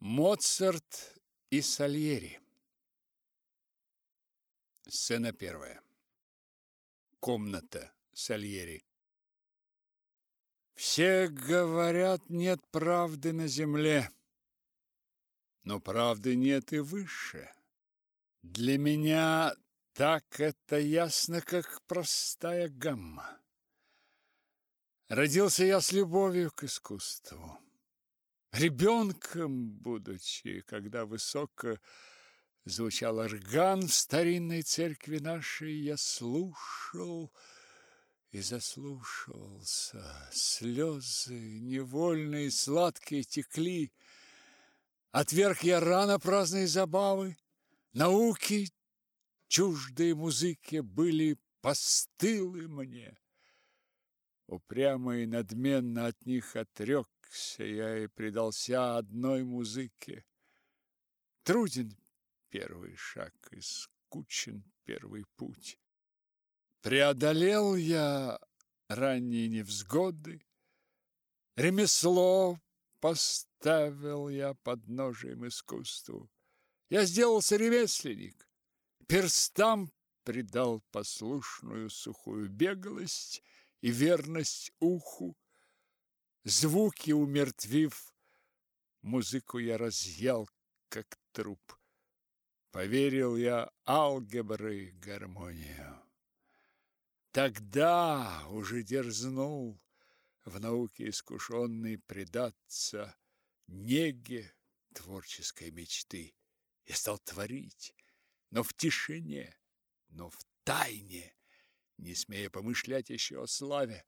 Моцарт и Сальери. Сцена первая. Комната Сальери. Все говорят, нет правды на земле, но правды нет и выше. Для меня так это ясно, как простая гамма. Родился я с любовью к искусству. Ребенком, будучи, когда высоко звучал орган в старинной церкви нашей, я слушал и заслушивался. Слезы невольные, сладкие текли. Отверг я рано праздные забавы. Науки, чуждые музыке, были постылы мне. Упрямо и надменно от них отрек увлекся я и предался одной музыке. Труден первый шаг и скучен первый путь. Преодолел я ранние невзгоды, ремесло поставил я под ножем искусству. Я сделался ремесленник, перстам придал послушную сухую беглость и верность уху, Звуки умертвив, музыку я разъял, как труп. Поверил я алгебры гармонию. Тогда уже дерзнул в науке искушенный предаться неге творческой мечты. Я стал творить, но в тишине, но в тайне, не смея помышлять еще о славе.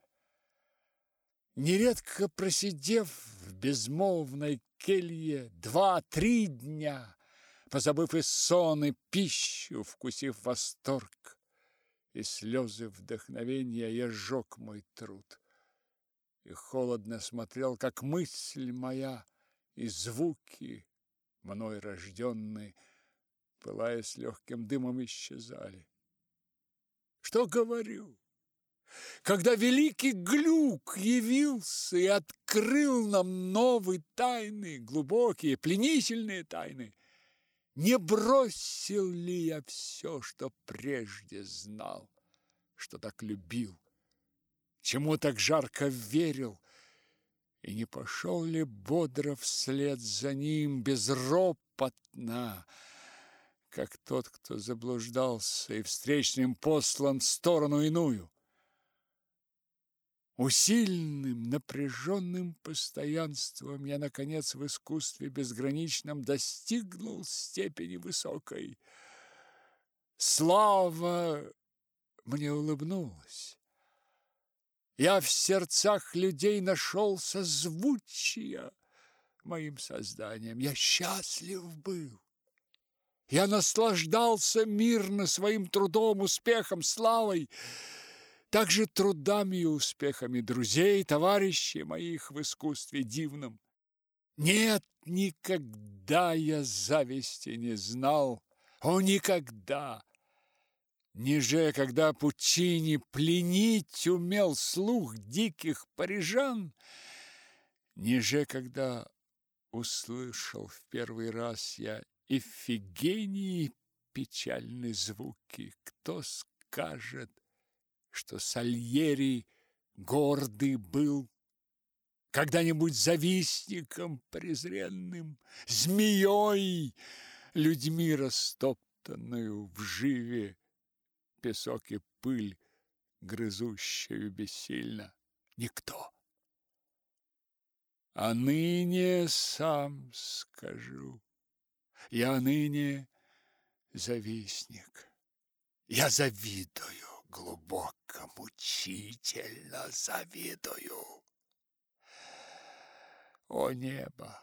Нередко просидев в безмолвной келье два-три дня, позабыв и сон, и пищу, вкусив восторг, и слезы вдохновения, я сжег мой труд. И холодно смотрел, как мысль моя и звуки, мной рожденные, пылая с легким дымом, исчезали. Что говорю? Когда великий глюк явился и открыл нам новые тайны, глубокие, пленительные тайны. Не бросил ли я все, что прежде знал, что так любил, чему так жарко верил, и не пошел ли бодро вслед за ним безропотно, как тот, кто заблуждался и встречным послан в сторону иную? Усиленным, напряженным постоянством я, наконец, в искусстве безграничном достигнул степени высокой. Слава мне улыбнулась. Я в сердцах людей нашел созвучие моим созданием. Я счастлив был. Я наслаждался мирно своим трудом, успехом, славой также трудами и успехами друзей, товарищей моих в искусстве дивном. Нет, никогда я зависти не знал, о, никогда! Ниже, когда Пучини пленить умел слух диких парижан, ниже, когда услышал в первый раз я Ифигении печальные звуки, кто скажет, что Сальери гордый был, когда-нибудь завистником презренным, змеей, людьми растоптанную в живе, песок и пыль, грызущую бессильно. Никто. А ныне сам скажу, я ныне завистник, я завидую глубоко, мучительно завидую. О небо!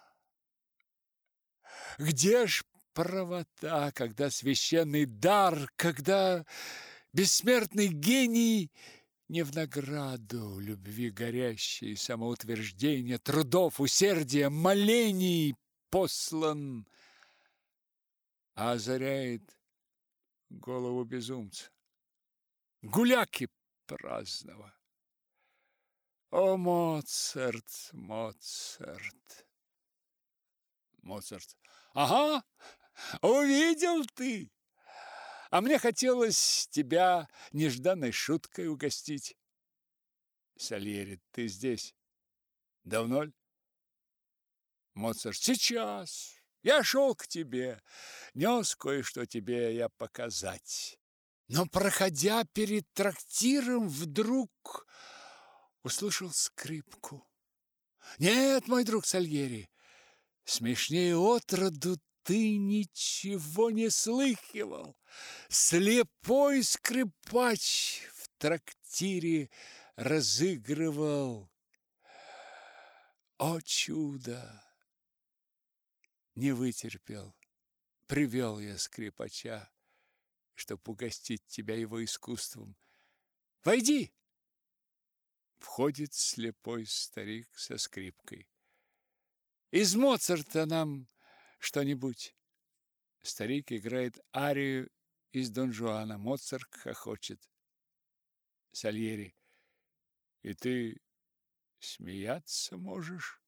Где ж правота, когда священный дар, когда бессмертный гений не в награду любви горящей, самоутверждения, трудов, усердия, молений послан, а озаряет голову безумца гуляки праздного. О, Моцарт, Моцарт! Моцарт. Ага, увидел ты. А мне хотелось тебя нежданной шуткой угостить. Сальери, ты здесь? Давно ли? Моцарт. Сейчас. Я шел к тебе. Нес кое-что тебе я показать. Но, проходя перед трактиром, вдруг услышал скрипку. Нет, мой друг Сальери, смешнее отроду ты ничего не слыхивал. Слепой скрипач в трактире разыгрывал. О чудо! Не вытерпел. Привел я скрипача, чтоб угостить тебя его искусством. Войди! Входит слепой старик со скрипкой. Из Моцарта нам что-нибудь. Старик играет арию из Дон Жуана. Моцарт хохочет. Сальери. И ты смеяться можешь?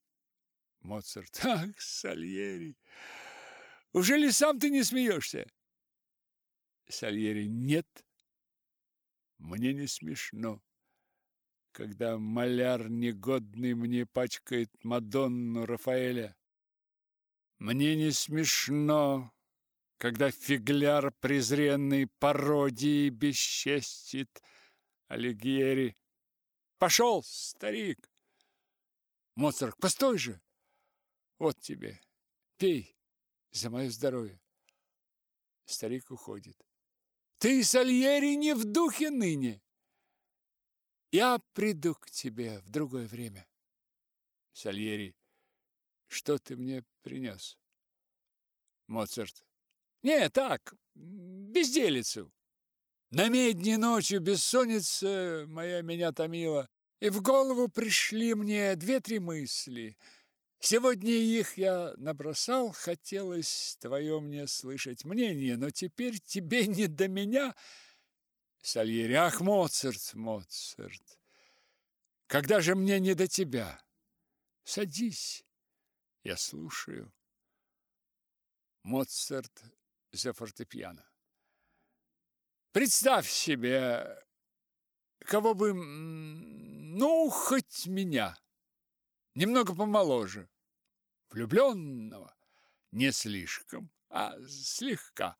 Моцарт. Ах, Сальери. Уже ли сам ты не смеешься? Сальери. Нет. Мне не смешно когда маляр негодный мне пачкает Мадонну Рафаэля. Мне не смешно, когда фигляр презренный пародии бесчестит Алигьери. Пошел, старик! Моцарт, постой же! Вот тебе, пей за мое здоровье. Старик уходит. Ты, Сальери, не в духе ныне. Я приду к тебе в другое время. Сальери, что ты мне принес? Моцарт. Не, так, безделицу. На медне ночью бессонница моя меня томила, и в голову пришли мне две-три мысли. Сегодня их я набросал, хотелось твое мне слышать мнение, но теперь тебе не до меня — Сальери. Ах, Моцарт, Моцарт! Когда же мне не до тебя? Садись, я слушаю. Моцарт за фортепиано. Представь себе, кого бы, ну, хоть меня, немного помоложе, влюбленного, не слишком, а слегка,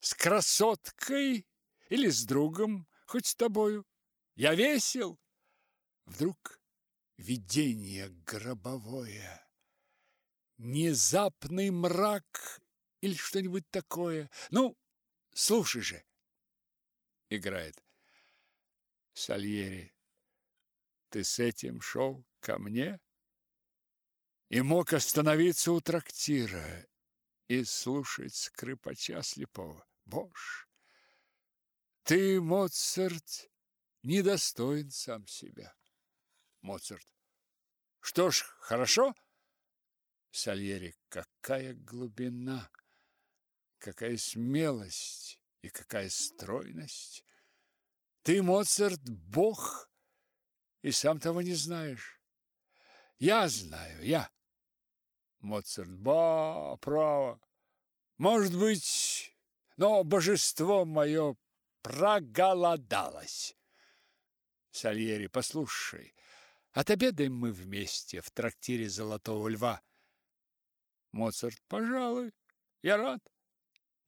с красоткой или с другом, хоть с тобою. Я весел. Вдруг видение гробовое, внезапный мрак или что-нибудь такое. Ну, слушай же. Играет. Сальери, ты с этим шел ко мне и мог остановиться у трактира и слушать скрипача слепого. Боже! Ты, Моцарт, недостоин сам себя. Моцарт. Что ж, хорошо? Сальери. Какая глубина, какая смелость и какая стройность. Ты, Моцарт, бог, и сам того не знаешь. Я знаю, я. Моцарт. Ба, право. Может быть, но божество мое проголодалась. Сальери, послушай, отобедаем мы вместе в трактире Золотого Льва. Моцарт, пожалуй, я рад.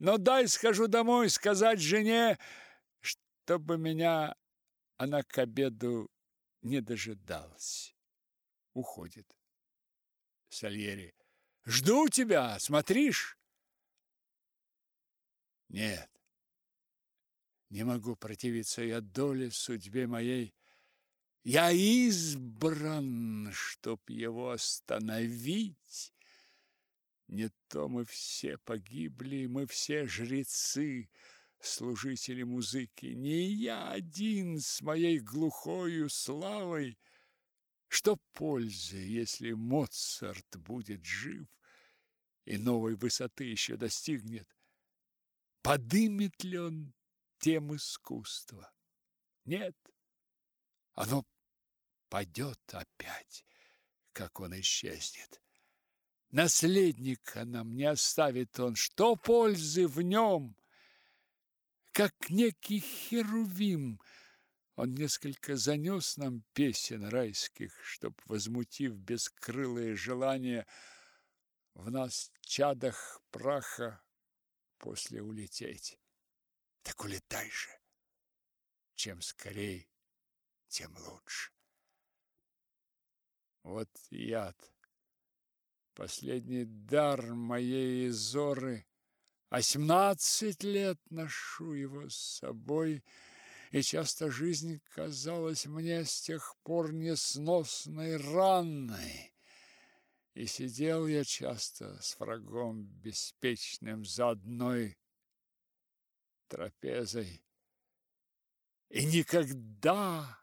Но дай схожу домой сказать жене, чтобы меня она к обеду не дожидалась. Уходит. Сальери, жду тебя, смотришь? Нет, не могу противиться я доле, судьбе моей. Я избран, чтоб его остановить. Не то мы все погибли, мы все жрецы, служители музыки. Не я один с моей глухою славой. Что пользы, если Моцарт будет жив и новой высоты еще достигнет? Подымет ли он тем искусства. Нет, оно падет опять, как он исчезнет. Наследника нам не оставит он, что пользы в нем? Как некий херувим, он несколько занес нам песен райских, чтоб, возмутив бескрылые желания, в нас чадах праха после улететь. Так улетай же. Чем скорей, тем лучше. Вот яд, последний дар моей Зоры. Восемнадцать лет ношу его с собой, и часто жизнь казалась мне с тех пор несносной ранной. И сидел я часто с врагом беспечным за одной трапезой. И никогда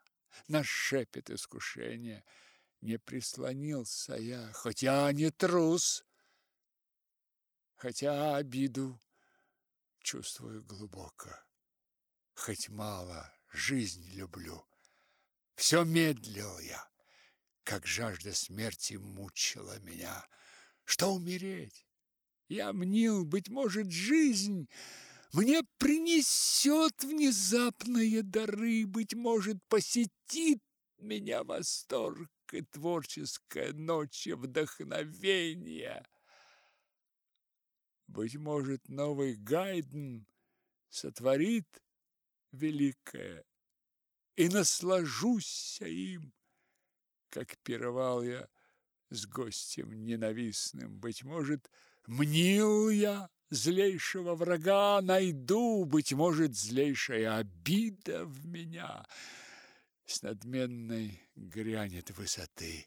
на шепет искушения не прислонился я, хотя не трус, хотя обиду чувствую глубоко, хоть мало жизнь люблю. Все медлил я, как жажда смерти мучила меня. Что умереть? Я мнил, быть может, жизнь мне принесет внезапные дары, быть может, посетит меня восторг и творческая ночь вдохновения. Быть может, новый Гайден сотворит великое, и наслажусь им, как пировал я с гостем ненавистным. Быть может, мнил я злейшего врага найду, быть может, злейшая обида в меня с надменной грянет высоты.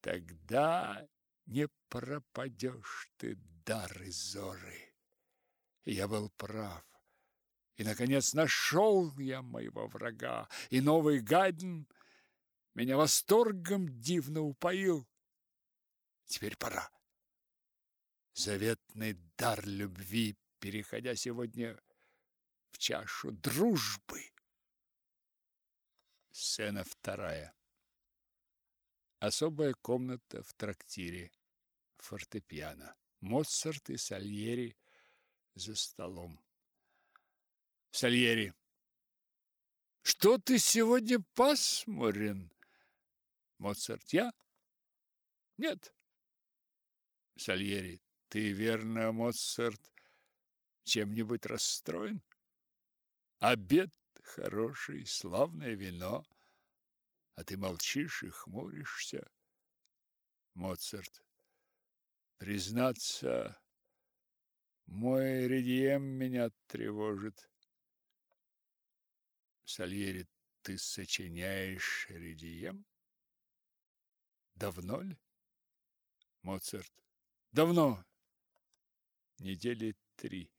Тогда не пропадешь ты, дары зоры. Я был прав. И, наконец, нашел я моего врага, и новый Гаден меня восторгом дивно упоил. Теперь пора заветный дар любви, переходя сегодня в чашу дружбы. Сцена вторая. Особая комната в трактире. Фортепиано. Моцарт и Сальери за столом. Сальери. Что ты сегодня пасмурен? Моцарт. Я? Нет. Сальери. Ты, верно, Моцарт, чем-нибудь расстроен? Обед хороший, славное вино, а ты молчишь и хмуришься. Моцарт. Признаться, мой редием меня тревожит. Сальери, ты сочиняешь редием? Давно ли? Моцарт. Давно, недели три.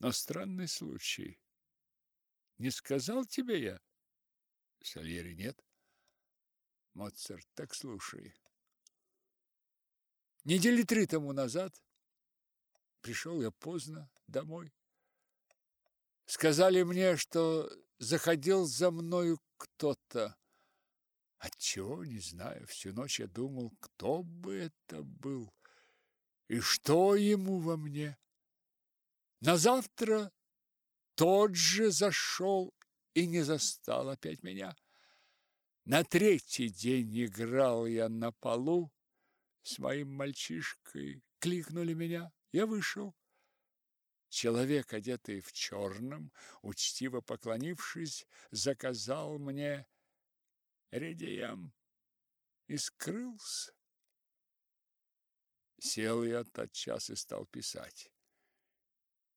Но странный случай. Не сказал тебе я? Сальери нет. Моцарт, так слушай. Недели три тому назад пришел я поздно домой. Сказали мне, что заходил за мною кто-то. Отчего, не знаю, всю ночь я думал, кто бы это был. И что ему во мне? На завтра тот же зашел и не застал опять меня. На третий день играл я на полу с моим мальчишкой. Кликнули меня, я вышел. Человек, одетый в черном, учтиво поклонившись, заказал мне редием и скрылся. Сел я тотчас и стал писать.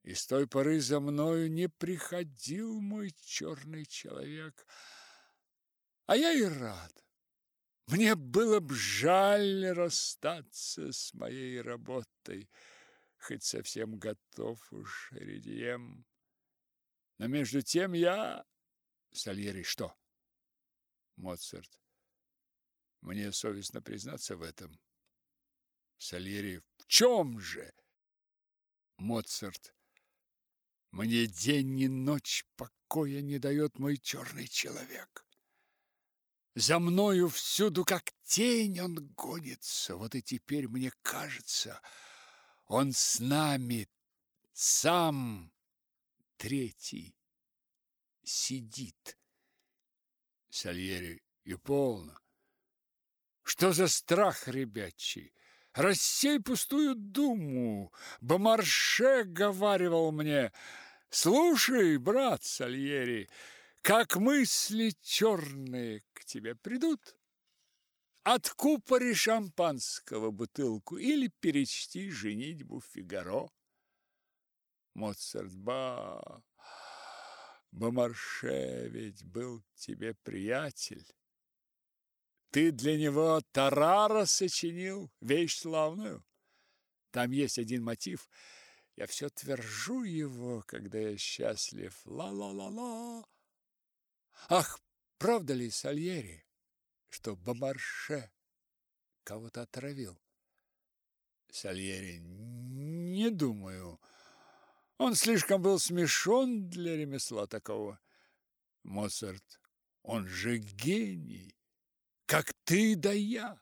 И с той поры за мною не приходил мой черный человек, а я и рад. Мне было б жаль расстаться с моей работой, хоть совсем готов уж редием. Но между тем я... Сальери, что? Моцарт. Мне совестно признаться в этом. Сальери. В чем же? Моцарт. Мне день и ночь покоя не дает мой черный человек. За мною всюду, как тень, он гонится. Вот и теперь мне кажется, он с нами сам третий сидит. Сальери и полно. Что за страх ребячий? Рассей пустую думу. Бомарше говаривал мне, Слушай, брат Сальери, как мысли черные к тебе придут, Откупори шампанского бутылку Или перечти женитьбу Фигаро. Моцарт, ба, Бомарше ведь был тебе приятель. Ты для него тарара сочинил, вещь славную. Там есть один мотив. Я все твержу его, когда я счастлив. Ла-ла-ла-ла. Ах, правда ли, Сальери, что Бомарше кого-то отравил? Сальери, не думаю. Он слишком был смешон для ремесла такого. Моцарт, он же гений, как ты да я.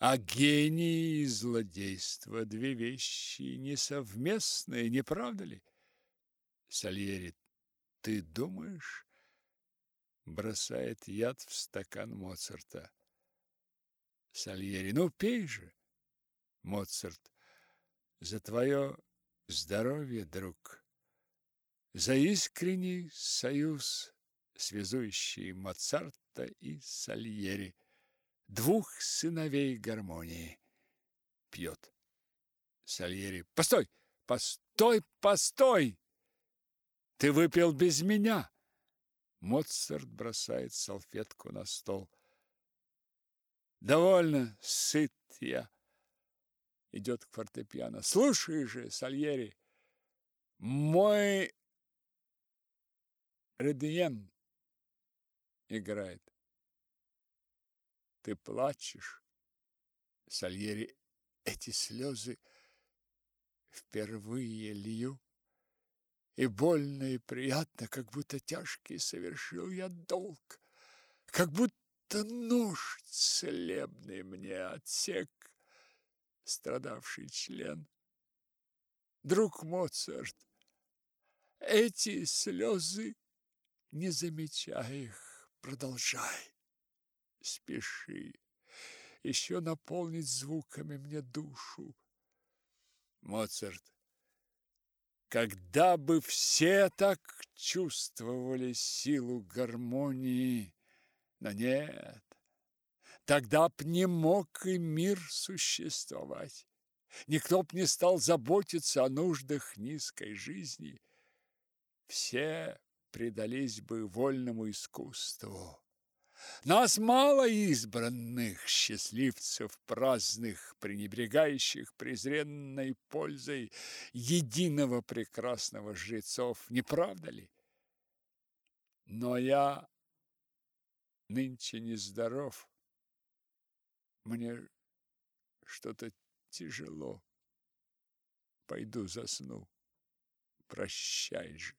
А гений и злодейство – две вещи несовместные, не правда ли? Сальери, ты думаешь? Бросает яд в стакан Моцарта. Сальери, ну пей же. Моцарт, за твое здоровье, друг, за искренний союз, связующий Моцарта и Сальери, двух сыновей гармонии. Пьет. Сальери. Постой! Постой! Постой! Ты выпил без меня! Моцарт бросает салфетку на стол. Довольно сыт я идет к фортепиано. Слушай же, Сальери, мой Редиен играет. Ты плачешь, Сальери, эти слезы впервые лью. И больно, и приятно, как будто тяжкий совершил я долг, как будто нож целебный мне отсек страдавший член. Друг Моцарт, эти слезы, не замечай их, продолжай. Спеши, еще наполнить звуками мне душу. Моцарт, когда бы все так чувствовали силу гармонии, но нет, Тогда б не мог и мир существовать. Никто б не стал заботиться о нуждах низкой жизни. Все предались бы вольному искусству. Нас мало избранных, счастливцев праздных, пренебрегающих презренной пользой единого прекрасного жрецов, не правда ли? Но я нынче нездоров. Мне что-то тяжело. Пойду засну. Прощай же.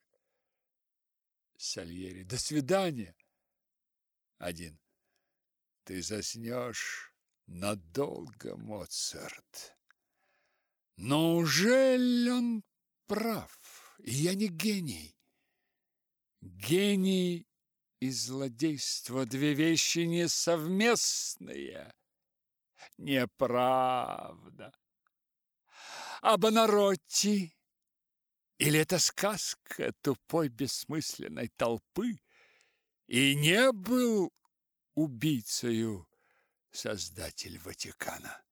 Сальери. До свидания. Один. Ты заснешь надолго, Моцарт. Но уже он прав? И я не гений. Гений и злодейство – две вещи несовместные неправда. А Бонаротти? Или это сказка тупой бессмысленной толпы? И не был убийцею создатель Ватикана?